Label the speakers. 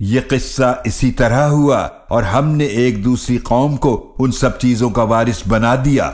Speaker 1: یہ قصہ اسی طرح ہوا اور ہم نے ایک دوسری قوم کو ان سب چیزوں کا وارث بنا دیا۔